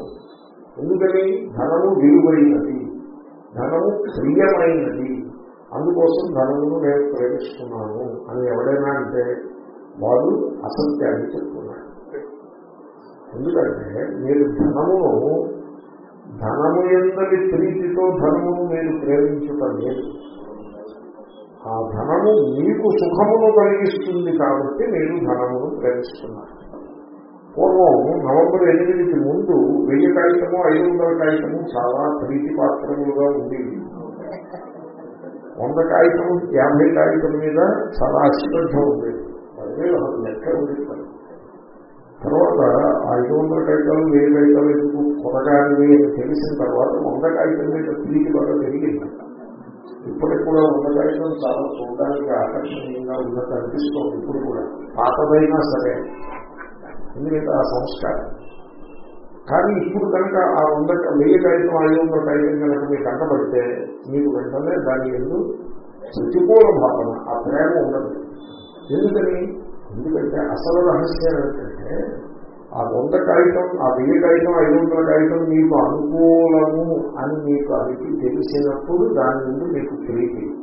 ఎందుకని? ధనము విలువైనది. ధనము ప్రియమైనది. అందుకోసం ధనమును నేను ప్రేమిస్తున్నాను అని ఎవడైనా అంటే వాడు అసత్యాన్ని చెప్తున్నాడు. ఎందుకంటే మీరు ధనమును ధనము ఎందరి ప్రీతితో ధనమును మీరు ప్రేమించటం లేదు ఆ ధనము మీకు సుఖమును కలిగిస్తుంది కాబట్టి మీరు ధనమును ప్రేమిస్తున్నారు పూర్వం నవంబర్ ఎనిమిదికి ముందు వెయ్యి కాగితము ఐదు వందల కాగితము చాలా ప్రీతి పాత్రములుగా ఉండేవి. వంద కాగితం యాభై కాగితం మీద చాలా అశ్రద్ధ ఉండేది. అదే లెక్క ఉంది తర్వాత ఐదు వందల కాగితాలు వెయ్యి కాగితాలు ఎందుకు కొనగానివి అని తెలిసిన తర్వాత వంద కాగితం మీద ప్రీతి బాగా పెరిగింది. ఇప్పటికి కూడా వంద కాగితం చాలా చూడడానికి ఆకర్షణీయంగా ఉన్నట్టు అనిపిస్తుంది. ఇప్పుడు కూడా పాతదైనా సరే ఎందుకంటే ఆ సంస్కారం. కానీ ఇప్పుడు కనుక ఆ వంద వెయ్యి కాగితం ఐదు వందల కాగితం కనుక మీకు కంటపడితే మీకు వెంటనే దాని ఎందు ప్రతికూల భావన ఆ ప్రేమ ఉండదు. ఎందుకని? ఎందుకంటే అసలు రహస్యం ఏంటంటే ఆ వంద కాగితం ఆ వెయ్యి కాగితం ఐదు వందల కాగితం మీకు అనుకూలము అని మీకు అది తెలిసినప్పుడు దాని నుండి మీకు ప్రీతి.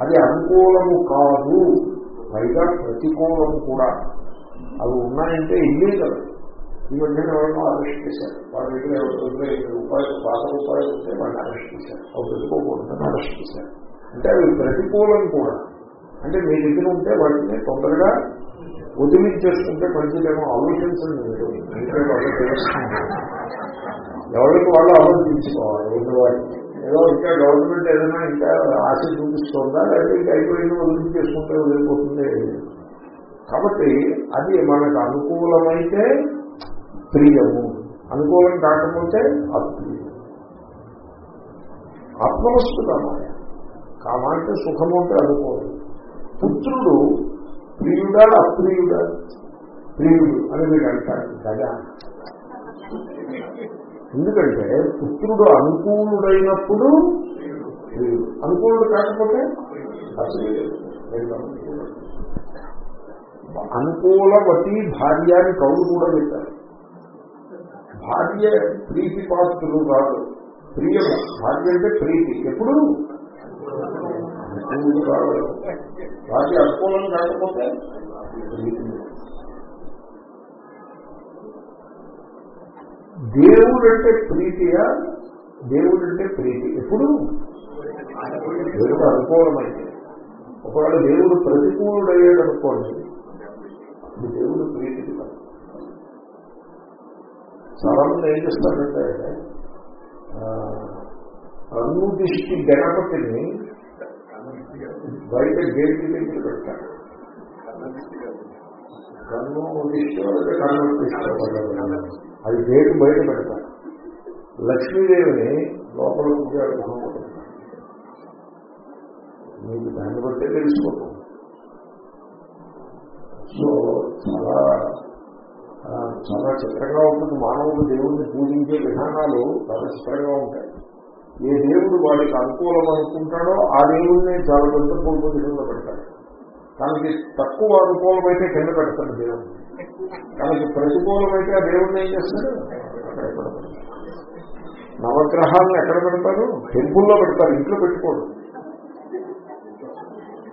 అది అనుకూలము కాదు పైగా ప్రతికూలము కూడా. అవి ఉన్నాయంటే ఇల్లీగల్ ఈ మధ్యన ఎవరినో అరెస్ట్ చేశారు. వాళ్ళ దగ్గర ఇరవై రూపాయలు పాత రూపాయలు ఉంటే వాళ్ళని అరెస్ట్ చేశారు. అవి పెట్టుకోకూడదని అరెస్ట్ చేశారు. అంటే అవి ప్రతికూలం కూడా. అంటే మీ దగ్గర ఉంటే వాటిని తొందరగా వదిలించేసుకుంటే మంచిదేమో ఆలోచించండి మీరు. ఇంకా వాళ్ళు తెలుసుకుంటారు ఎవరికి వాళ్ళు ఆలోచించుకోవాలి ఉన్న వాటిని ఏదో ఇంకా గవర్నమెంట్ ఏదైనా ఇంకా ఆశ చూపిస్తుందా? లేకపోతే ఇంకా అయిపోయింది వదిలించేసుకుంటే వదిలిపోతుంది. కాబట్టి అది మనకు అనుకూలమైతే ప్రియము. అనుకూలం కాకపోతే అప్రియము. ఆత్మవస్తు కామాయ కామ అంటే సుఖము అంటే అనుకోదు పుత్రుడు ప్రియుడా అప్రియుడా? ప్రియుడు అని మీరు అంటారు. కదా? ఎందుకంటే పుత్రుడు అనుకూలుడైనప్పుడు ప్రియుడు. అనుకూలుడు కాకపోతే అప్రియుడు. అనుకూలవతి భార్య అని కవులు కూడా పెట్టారు భార్య ప్రీతి పాత్రులు కాదు. ప్రియము భార్య అంటే ప్రీతి. ఎప్పుడు? భార్య అనుకూలం కాకపోతే దేవుడు అంటే ప్రీతియా? దేవుడు అంటే ప్రీతి. ఎప్పుడు? దేవుడు అనుకూలమైతే. ఒకవేళ దేవుడు ప్రతికూలుడయ్యాడు అనుకోండి ఇది దేవుడు ప్రీతికి కాదు చాలా మంది ఏం చేస్తారంటే అనుదిష్టి గణపతిని బయట గేట్ దగ్గర పెట్టారు. కన్ను దిష్టి కన్ను ఇష్టం అది గేటు బయట పెడతారు. లక్ష్మీదేవిని లోపల పూజారు మీకు దాన్ని బట్టే తెలిసిపోతుంది. సో చాలా చాలా చిత్రంగా ఉంటుంది. మానవుడు దేవుడిని పూజించే విధానాలు చాలా చిత్రంగా ఉంటాయి. ఏ దేవుడు వాడికి అనుకూలం అనుకుంటాడో ఆ దేవుడిని చాలా పెద్ద పూజ పొజిషన్లో పెడతాడు. తనకి తక్కువ అనుకూలమైతే కింద పెడతాడు దేవుడు. తనకి ప్రతికూలమైతే ఆ దేవుడిని ఏం చేస్తాడు? అక్కడ పెడతాడు. నవగ్రహాలను ఎక్కడ పెడతారు? టెంపుల్లో పెడతారు. ఇంట్లో పెట్టుకోడు.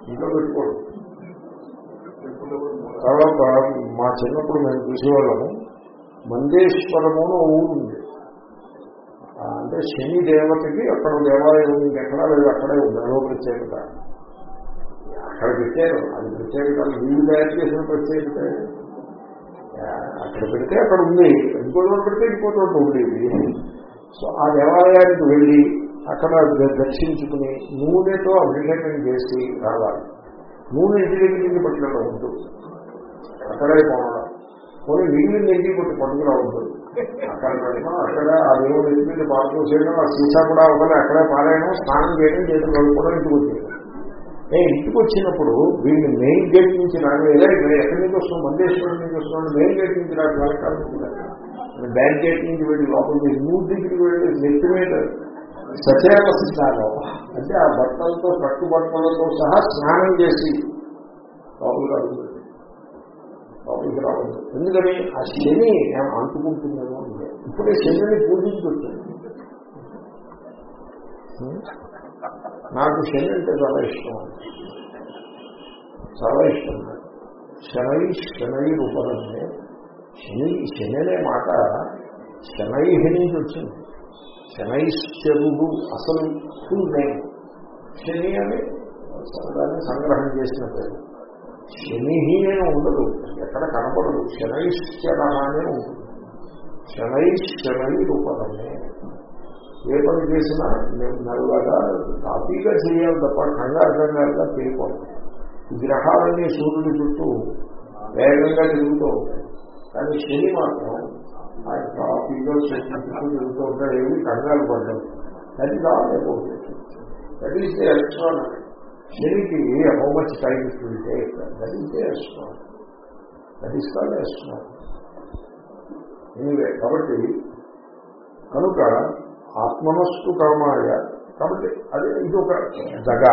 ఇంట్లో పెట్టుకోడు. తర్వాత మా చిన్నప్పుడు మేము చూసేవాళ్ళము. మందేశ్వరము అని ఊరుంది ఊరు ఉంది. అంటే శని దేవతకి అక్కడ దేవాలయం ఉంది. ఎక్కడా లేదు అక్కడే ఉంది. అదో ప్రత్యేకత. అక్కడ పెట్టారు. అది ప్రత్యేకత. వీళ్ళు తయారు చేసిన ప్రత్యేకత. అక్కడ పెడితే అక్కడ ఉంది. ఇంకో చోట పెడితే ఇంకో చోట ఉండేది. సో ఆ దేవాలయానికి వెళ్ళి అక్కడ దర్శించుకుని నూనెతో అభిషేకం చేసి రావాలి. నూనె ఇంటి దగ్గర నుంచి పట్టుకెళ్ళడం ఉంటుంది ఎక్కడైపోవడం కొన్ని వీళ్ళు నెగ్గి కొట్టి పట్టు పట్టుకురావద్దు అక్కడ పెట్టడం అక్కడ ఆ దేవుడు ఇంటి మీద చేయడం ఆ సీసా కూడా అవ్వాలి అక్కడే పారాయణం స్నానం చేయడం చేతులు కలుపుకోవడం ఇంటికి వచ్చేయడం. నేను ఇంటికి వచ్చినప్పుడు వీళ్ళు మెయిన్ గేట్ నుంచి రాగలేదా ఇక్కడ ఎక్కడి నుంచి వస్తున్నాం మందేశ్వరం నుంచి వస్తున్నాడు మెయిన్ గేట్ నుంచి రాక వెళ్ళకాలి బ్యాంక్ గేట్ నుంచి వెళ్ళి లోపలికి మూడు దగ్గరికి వెళ్ళి నెత్తి మీద సచేవ స్నానం అంటే ఆ బట్టలతో కట్టు బట్టలతో సహా స్నానం చేసి లోపలికి అడుగుతుంది లోపలికి రావద్దు ఎందుకని ఆ శని ఏమో అంటుకుంటుందేమో ఇప్పుడే శనిని పూజించవచ్చు నాకు శని అంటే చాలా ఇష్టం. చాలా ఇష్టం. శనై శనై రూపంలో శని శని అనే మాట శనై నుంచి వచ్చింది. శనైశ్వరుడు అసలు ఫుల్ నేమ్. శని అని దాన్ని సంగ్రహం చేసిన పేరు. శనిహి ఉండదు. ఎక్కడ కనపడదు. శనైశ్వర అనే ఉంటుంది. శనైశ్వరై రూపదమే ఏ పని చేసినా నల్లగా కాపీగా చేయాలి తప్ప కంగారు కంగారుగా చేయకూడదు. గ్రహాలన్నీ సూర్యుడి చుట్టూ వేగంగా తిరుగుతూ ఉంటాయి. కానీ శని మాత్రం ఆయన కాపీగా చుట్టూ తిరుగుతూ ఉంటాయి ఏమి కంగారు పడ్డాడు అది కాలేకపోతే దట్ ఈస్ ది ఎలక్ట్రానిక్ శనికి how much time it will take that is that is call anyway కాబట్టి కనుక ఆత్మనస్సు కామాయ కాబట్టి అది ఇది ఒక జగ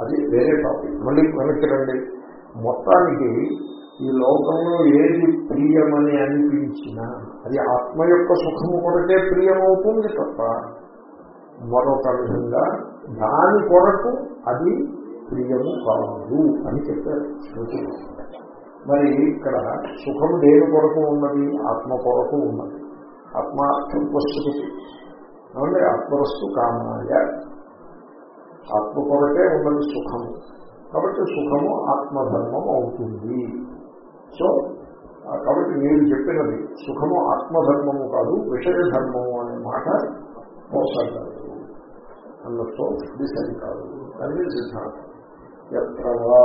అది వేరే టాపిక్ మళ్ళీ వెనక్కి రండి మొత్తానికి ఈ లోకంలో ఏది ప్రియమని అనిపించినా అది ఆత్మ యొక్క సుఖము కొరకే ప్రియమవుతుంది తప్ప మరొక విధంగా దాని కొరకు అది ప్రియము కాదు అని చెప్పారు. శృతులు మరి ఇక్కడ సుఖము దేని కొరకు ఉన్నది? ఆత్మ కొరకు ఉన్నది. ఆత్మార్థం వస్తుంది అంటే ఆత్మవస్తు కామాయ ఆత్మ కొరకే ఉన్నది సుఖము. కాబట్టి సుఖము ఆత్మధర్మం అవుతుంది. సో కాబట్టి మీరు చెప్పినది సుఖము ఆత్మధర్మము కాదు విషయ ధర్మము అనే మాట మోసగలదు అన్నట్టు ఇది సరికాదు అనేది సిద్ధాంతం. ఎత్ర వా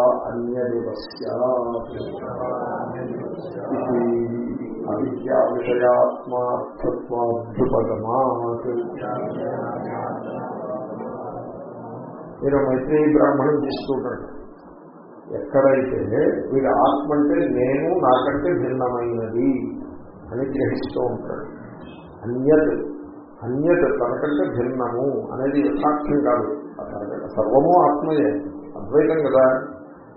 అవిద్యా విషయాత్మార్థత్వాభ్యుపగమాత్ మీరు మైత్రి బ్రాహ్మణం తీసుకుంటాడు ఎక్కడైతే వీడి ఆత్మ అంటే నేను నాకంటే భిన్నమైనది అని గ్రహిస్తూ ఉంటాడు. అన్యత్ అన్యత్ తనకంటే భిన్నము అనేది యథార్థం కాదు. సర్వము ఆత్మయే. అద్వైతం కదా.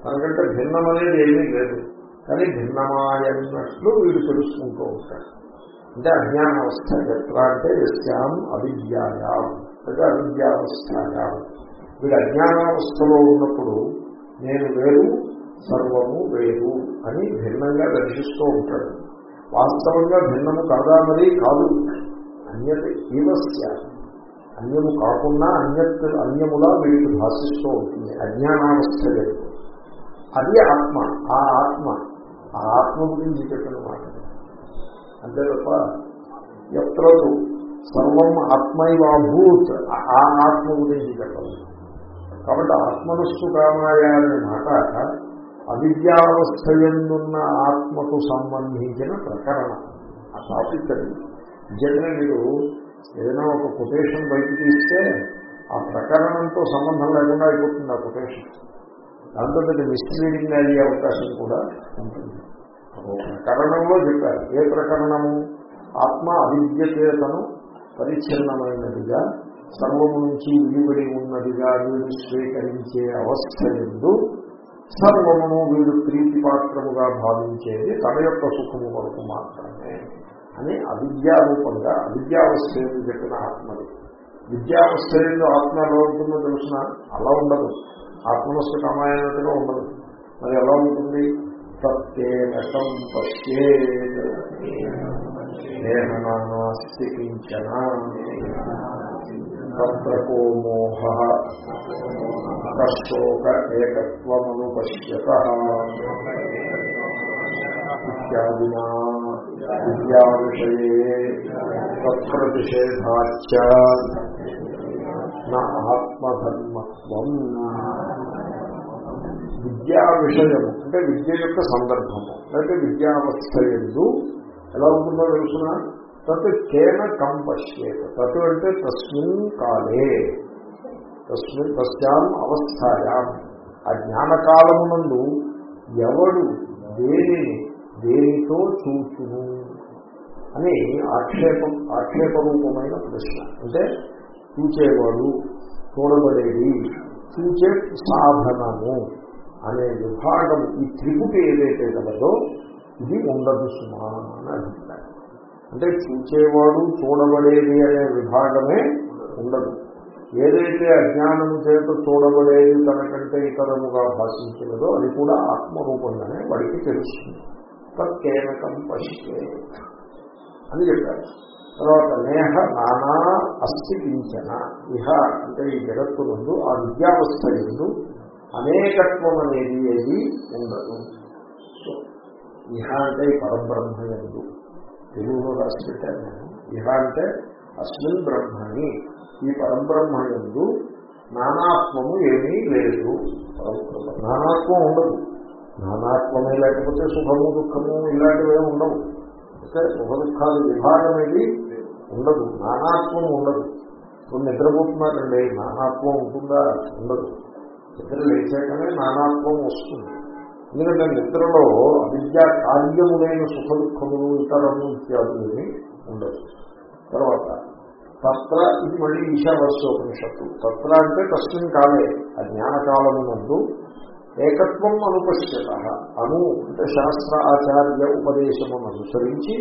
తనకంటే భిన్నం అనేది ఏమీ లేదు. కానీ భిన్నమాయన్నట్లు వీడు తెలుసుకుంటూ ఉంటాడు. అంటే అజ్ఞానావస్థ ఎట్లా అంటే యస్యాం అవిద్యాయాం. లేదా అవిద్యావస్థాయాం. వీడు అజ్ఞానావస్థలో ఉన్నప్పుడు నేను వేరు సర్వము వేరు అని భిన్నంగా దర్శిస్తూ ఉంటాడు. వాస్తవంగా భిన్నము కాదా మరి? కాదు. అన్యత ఈవస్య అన్యము కాకుండా అన్యత్ అన్యములా వీటికి భాషిస్తూ ఉంటుంది. అజ్ఞానావస్థ లేదు. అది ఆత్మ. ఆ ఆత్మ. ఆ ఆత్మ గురించి చెప్పిన మాట. అంతే తప్ప ఎత్రదు సర్వం ఆత్మైవాభూత్. ఆ ఆత్మ గురించి చెప్పదు. కాబట్టి ఆత్మనస్సు కామాయ అనే మాట అవిద్యావస్థ ఎందున్న ఆత్మకు సంబంధించిన ప్రకరణ. ఆ టాపిక్ అది. నిజంగా మీరు ఏదైనా ఒక కొటేషన్ బయట తీస్తే ఆ ప్రకరణంతో సంబంధం లేకుండా అయిపోతుంది ఆ కొటేషన్ దాంతో పెద్ద మిస్లీడింగ్ అయ్యే అవకాశం కూడా ఉంటుంది. ప్రకరణంలో చెప్పారు ఏ ప్రకరణము? ఆత్మ అవిద్యతను పరిచ్ఛిన్నమైనదిగా సర్వము నుంచి విడిబడి ఉన్నదిగా వీడు స్వీకరించే అవస్థ ఎందు సర్వమును వీడు ప్రీతిపాత్రముగా భావించేది తన యొక్క సుఖము కొరకు మాత్రమే. అని అవిద్యారూపంగా అవిద్యావస్థ ఎందు చెప్పిన ఆత్మలు విద్యావస్థ ఏందో ఆత్మ ఎలా ఉంటుందో తెలిసిన? అలా ఉండదు. ఆత్మవస్థ కమాయనట్టుగా ఉండదు. మరి ఎలా ఉంటుంది? సత్యేనకం పశ్యేనాస్తి కించన తత్రకో మోహ కష్టోక ఏకత్వమను పశ్యత ఇత్యాదినా విద్యా విషయే తత్ప్రతిషేధాచ ఆత్మధర్మత్వం విద్యా విషయము అంటే విద్య యొక్క సందర్భము। లేకపోతే విద్యావస్థ ఎందు ఎలా ఉంటుందో తెలుసిన? తత్ కేన కంపశ్యేత తత్ అంటే తస్మిన్ కాలే। తస్మిన్ తస్యాం అవస్థాయా। ఆ జ్ఞానకాలమునందు ఎవడు దేనిని దేనితో చూచును అని ఆక్షేపం ఆక్షేపరూపమైన ప్రశ్న. అంటే చూచేవాడు చూడబడేది చూచే సాధనము అనే విభాగం ఈ త్రిపుటి ఏదైతే కలదో ఇది ఉండదు సుమా అని అభిప్రాయం. అంటే చూచేవాడు చూడబడేది అనే విభాగమే ఉండదు. ఏదైతే అజ్ఞానం చేత చూడబడేది తనకంటే ఇతరముగా భాషించినదో అది కూడా ఆత్మరూపంగానే వాడికి తెలుస్తుంది. తేనకం పశ్చే అని చెప్పారు. తర్వాత నేహ నానా అస్థి కించన. ఇహ అంటే ఈ జగత్తు ముందు ఆ విద్యావస్థ ఎందు అనేకత్వం అనేది ఏది ఉండదు. సో ఇహ అంటే ఈ పరబ్రహ్మ ఎందు. తెలుగులో రాసి పెట్టాను నేను. ఇహ అంటే అస్మిన్ బ్రహ్మని. ఈ పరబ్రహ్మ ఎందు నానాత్మము ఏమీ లేదు. పరబ్రహ్మ. ఉండదు. నానాత్వమే లేకపోతే సుఖము దుఃఖము ఇలాంటివే ఉండవు. అంటే సుఖ దుఃఖాలు విభాగం ఏది ఉండదు. నానాత్మం ఉండదు. ఇప్పుడు నిద్రపోతున్నారండి నానాత్మం ఉంటుందా? ఉండదు. నిద్ర లేచాకనే నానాత్మం వస్తుంది. ఎందుకంటే నిద్రలో అవిద్యా కార్యములైన సుఖ దుఃఖములు ఇతరము ఇత్యాదులని ఉండదు తర్వాత తత్ర ఇది మళ్ళీ ఈశావాస్యోపనిషత్తు తత్ర అంటే తస్మిన్ కాలే ఆ జ్ఞానకాలమునందు ఏకత్వం అనుపశ్యత. అను అంటే శాస్త్ర ఆచార్య ఉపదేశమును అనుసరించి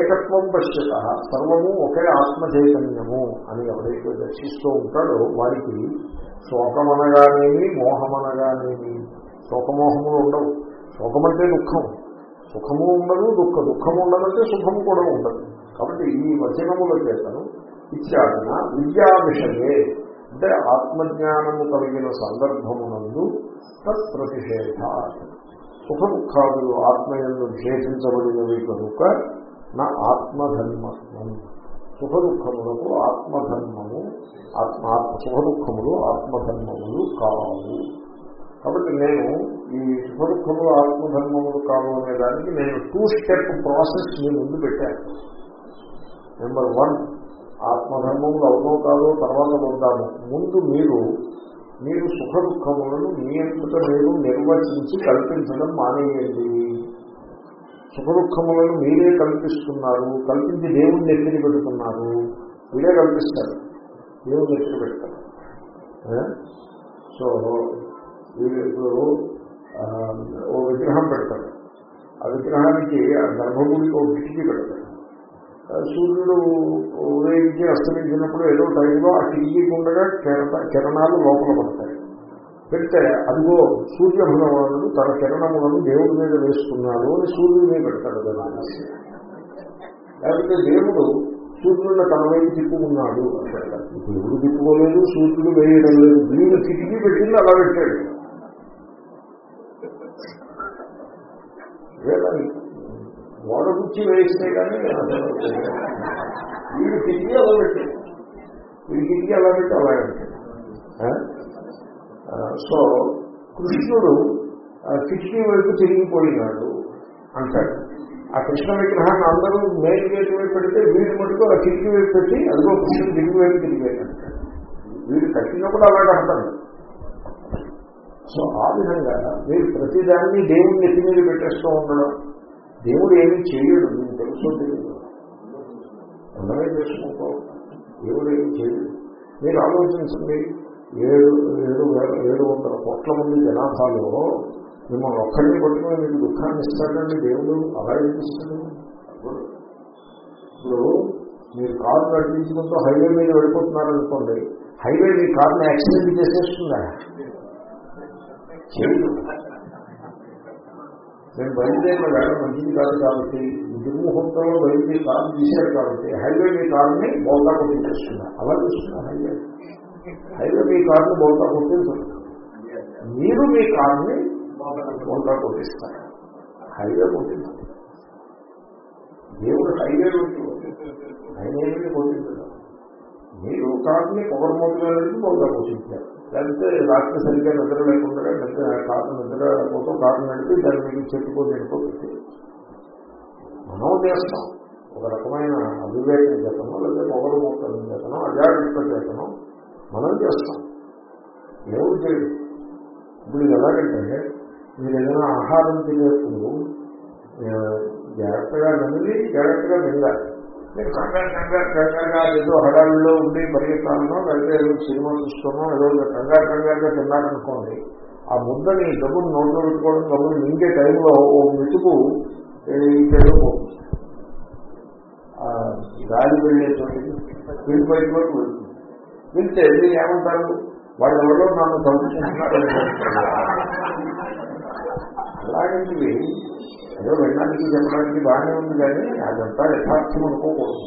ఏకత్వం పశ్యత. సర్వము ఒకే ఆత్మచైతన్యము అని ఎవరైతే దర్శిస్తూ ఉంటాడో వారికి శోకమనగానేమి మోహమనగానేమి? శోకమోహములు ఉండవు. శోకమంటే దుఃఖం. సుఖము ఉండదు దుఃఖ దుఃఖము ఉండదంటే సుఖము కూడా ఉండదు. కాబట్టి ఈ వచనముల చేతను ఇత్యాదిన విద్యా విషయే అంటే ఆత్మజ్ఞానము కలిగిన సందర్భమునందు తత్ప్రతిషేధ. సుఖ దుఃఖాదులు ఆత్మయందు విశేషించబడినవి కనుక నా ఆత్మధర్మత్వం సుఖ దుఃఖములకు ఆత్మధర్మము ఆత్మ సుఖ దుఃఖములు ఆత్మధర్మములు కావు. కాబట్టి నేను ఈ సుఖ దుఃఖములు ఆత్మధర్మములు కావు అనే దానికి నేను టూ స్టెప్ ప్రాసెస్ మీ ముందు పెట్టాను. నెంబర్ వన్ ఆత్మధర్మములు అవునో కాదో తర్వాత పొందాము. ముందు మీరు మీరు సుఖ దుఃఖములను నియంత్రిత మీరు నిర్వచించి కల్పించడం మానేయండి. సుఖ దుఃఖములను మీరే కల్పిస్తున్నారు. కల్పించి దేవుణ్ణి ఎత్తిని పెడుతున్నారు. మీరే కల్పిస్తారు. దేవుణ్ణి ఎత్తిని పెడతారు సో వీళ్ళు ఓ విగ్రహం పెడతారు ఆ విగ్రహానికి ఆ గర్భగుడికి ఒక కిటికీ పెడతారు సూర్యుడు ఉదయించి అస్తమించినప్పుడు ఏదో టైంలో ఆ కిటికీకి ఉండగా కిరణాలు లోపల పడతాయి. పెడితే అదిగో సూర్య భగవానుడు తన కిరణములను దేవుడి మీద వేసుకున్నాడు అని సూర్యుడి మీద పెడతాడు కదా లేకపోతే దేవుడు సూర్యుడిని తన వైపు తిప్పుకున్నాడు దేవుడు తిప్పుకోలేదు? సూర్యుడు వేయడం లేదు. వీడు తిరిగి పెట్టింది అలా పెట్టాడు. గోడ గుచ్చి వేస్తే కానీ వీడు కిటికీ అలా పెట్టాడు. వీడి కిటికీ అలా పెట్టి అలా పెట్టాడు. సో కృష్ణుడు ఆ, కిటికీ వైపు తిరిగిపోయినాడు అంటాడు. ఆ కృష్ణ విగ్రహాన్ని అందరూ మెయిన్ గేట్ వైపు పెడితే వీడి మటుకు ఆ కిటికీ వైపు పెట్టి అదిగో కృష్ణుడు కిటికీ వైపు తిరిగిపోయాడు వీడు కట్టినప్పుడు అలాగే అంటాడు. సో ఆ విధంగా మీరు ప్రతిదాన్ని దేవుడిని ఎత్తి మీద పెట్టేస్తూ ఉండడం దేవుడు ఏమి చేయడు మీకు తెలుసో తెలియదు. అందమే చేసుకుంటూ దేవుడు ఏమీ చేయడు. మీరు ఆలోచించండి ఏడు ఏడు ఏడు వందల కోట్ల మంది జనాభాలో మిమ్మల్ని ఒక్కడిని పట్టుకుని మీకు దుఃఖాన్ని ఇస్తాడండి దేవుడు అలా ఏమిస్తాడు ఇప్పుడు మీరు కారు నడిపించుకుంటూ హైవే మీద వెళ్ళిపోతున్నారనుకోండి హైవే మీ కారుని యాక్సిడెంట్ చేసేస్తుందా? చేయదు. నేను బయలుదేరిన వేళ మంచిది కాదు కాబట్టి దుర్ముహూర్తంలో బయలుదేరి కారు తీశారు కాబట్టి హైవే మీ కారుని బోల్తా కొట్టించేస్తున్నా అలా చేస్తున్నా హైవే. హైవే మీ కారుని బోల్తా కొట్టించదు మీరు మీ కారుని బోల్తా కొట్టిస్తారు. హైవే కొట్టించారు దేవుడు హైవే హైవే కొట్టించారు మీరు కారుని పొగరమూతగా బోల్తా కొట్టించారు. లేకపోతే రాత్రి సరిగ్గా నిద్ర లేకుండా నిద్ర కారు నిద్ర కోసం కారు నడిపి దాని మీద చెట్టుకో నిడిపోతుంది మనం చేస్తాం ఒక రకమైన అవివేక చేతనం లేదా పొగరు మూతల చేతనం అజాగ్రత్త చేతనం మనం చేస్తాం ఎవరు చేయడు. ఇప్పుడు ఇది ఎలాగంటే మీరు ఏదైనా ఆహారం తినేప్పుడు జాగ్రత్తగా నమిలి జాగ్రత్తగా మింగాలి మీరు కంగారు కంగారు కంగారుగా ఏదో హడావిలో ఉండి పరిగెత్తాలనో లేకపోతే ఏదో సినిమా చూస్తున్నాం ఏదో కంగారు కంగారుగా తిన్నారనుకోండి ఆ ముద్దని డబ్బులు నోట్లో పెట్టుకోవడం డబ్బులు మింగే టైంలో ఓ మెతుకు ఇక్కడ గాలి వెళ్ళే చోటికి వీళ్ళు వెళ్తుంది. వెళ్తే ఏమంటారు? వాళ్ళు ఎవరో నన్ను చదువుకుంటున్నారు అలాంటివి ఏదో వినడానికి చెప్పడానికి బాగానే ఉంది కానీ అదంతా యథార్థం అనుకోకూడదు.